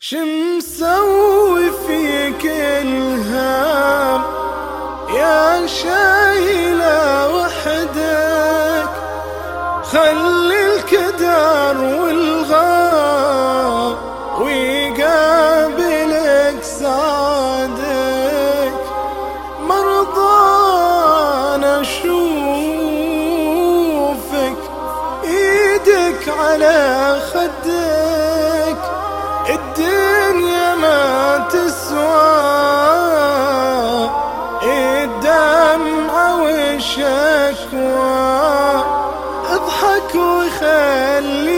شمسوي فيك الهام يا شايلة وحدك. خلي الكدر والغام ويقابلك صادك مرضان أشوفك إيدك على خدك. الدمع والشكوى اضحك وخليها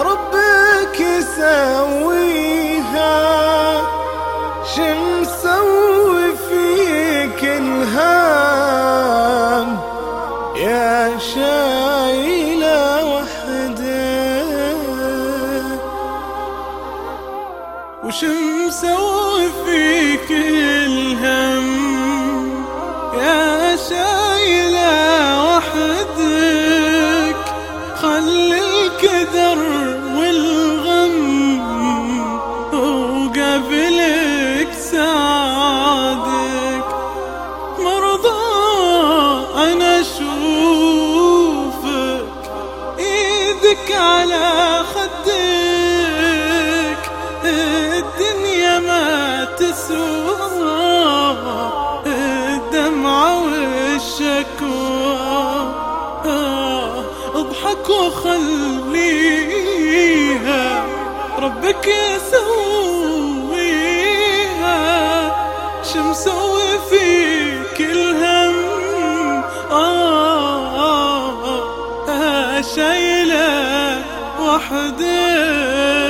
ربك يسويها. شمسوي فيك الهام؟ يا شايلة وش مسوي فيك الهم يا والشكوى اضحك وخليها ربك يسويها. شمسوي فيك الهم آه, آه, آه شايلة وحدك